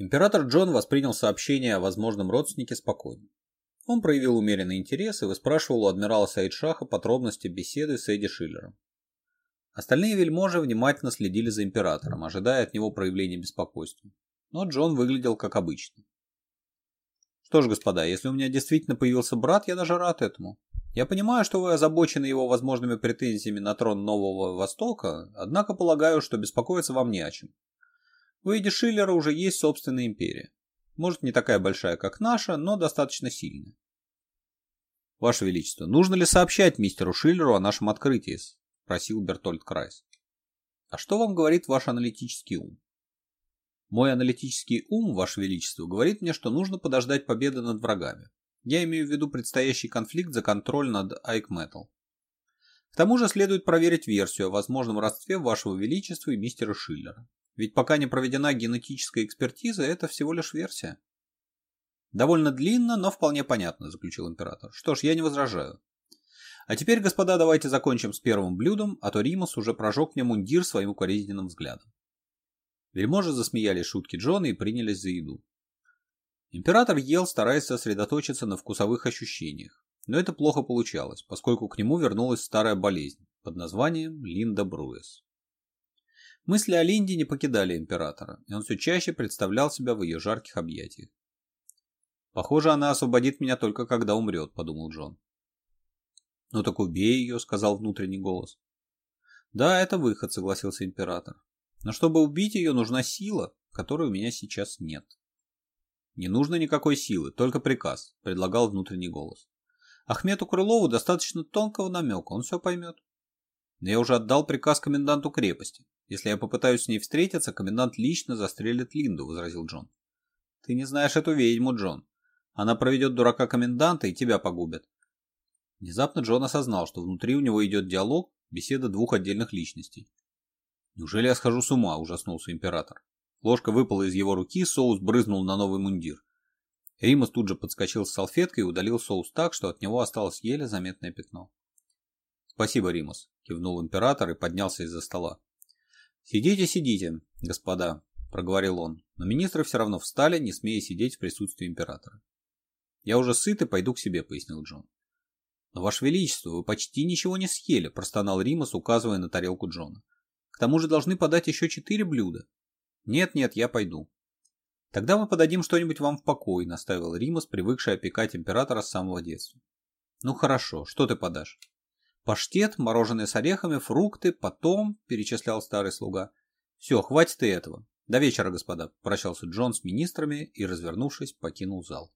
Император Джон воспринял сообщение о возможном родственнике спокойно. Он проявил умеренный интерес и выспрашивал у адмирала Саидшаха подробности беседы с Эдди Шиллером. Остальные вельможи внимательно следили за императором, ожидая от него проявления беспокойства. Но Джон выглядел как обычно. «Что ж, господа, если у меня действительно появился брат, я даже рад этому. Я понимаю, что вы озабочены его возможными претензиями на трон Нового Востока, однако полагаю, что беспокоиться вам не о чем. У Эдди Шиллера уже есть собственная империя. Может, не такая большая, как наша, но достаточно сильная. «Ваше Величество, нужно ли сообщать мистеру Шиллеру о нашем открытии?» – спросил Бертольд Крайс. «А что вам говорит ваш аналитический ум?» «Мой аналитический ум, Ваше Величество, говорит мне, что нужно подождать победы над врагами. Я имею в виду предстоящий конфликт за контроль над Айкметал. К тому же следует проверить версию о возможном родстве Вашего Величества и мистера Шиллера. Ведь пока не проведена генетическая экспертиза, это всего лишь версия. Довольно длинно, но вполне понятно, заключил император. Что ж, я не возражаю. А теперь, господа, давайте закончим с первым блюдом, а то Римус уже прожег мне мундир своим укоризненным взглядом. Вельможи засмеялись шутки Джона и принялись за еду. Император ел, стараясь сосредоточиться на вкусовых ощущениях, но это плохо получалось, поскольку к нему вернулась старая болезнь под названием Линда Бруэс. Мысли о Линде не покидали императора, и он все чаще представлял себя в ее жарких объятиях. «Похоже, она освободит меня только когда умрет», — подумал Джон. «Ну так убей ее», — сказал внутренний голос. «Да, это выход», — согласился император. «Но чтобы убить ее, нужна сила, которой у меня сейчас нет». «Не нужно никакой силы, только приказ», — предлагал внутренний голос. «Ахмету Крылову достаточно тонкого намека, он все поймет». Но я уже отдал приказ коменданту крепости. Если я попытаюсь с ней встретиться, комендант лично застрелит Линду, возразил Джон. Ты не знаешь эту ведьму, Джон. Она проведет дурака коменданта и тебя погубят. Внезапно Джон осознал, что внутри у него идет диалог, беседа двух отдельных личностей. «Неужели я схожу с ума?» – ужаснулся император. Ложка выпала из его руки, соус брызнул на новый мундир. Римас тут же подскочил с салфеткой и удалил соус так, что от него осталось еле заметное пятно. «Спасибо, Римус», – кивнул император и поднялся из-за стола. «Сидите, сидите, господа», – проговорил он, но министры все равно встали, не смея сидеть в присутствии императора. «Я уже сыт и пойду к себе», – пояснил Джон. «Но, Ваше Величество, вы почти ничего не съели», – простонал Римус, указывая на тарелку Джона. «К тому же должны подать еще четыре блюда». «Нет-нет, я пойду». «Тогда мы подадим что-нибудь вам в покой», – наставил Римус, привыкший опекать императора с самого детства. «Ну хорошо, что ты подашь?» паштет, мороженое с орехами, фрукты, потом, перечислял старый слуга. Все, хватит и этого. До вечера, господа, прощался Джон с министрами и, развернувшись, покинул зал.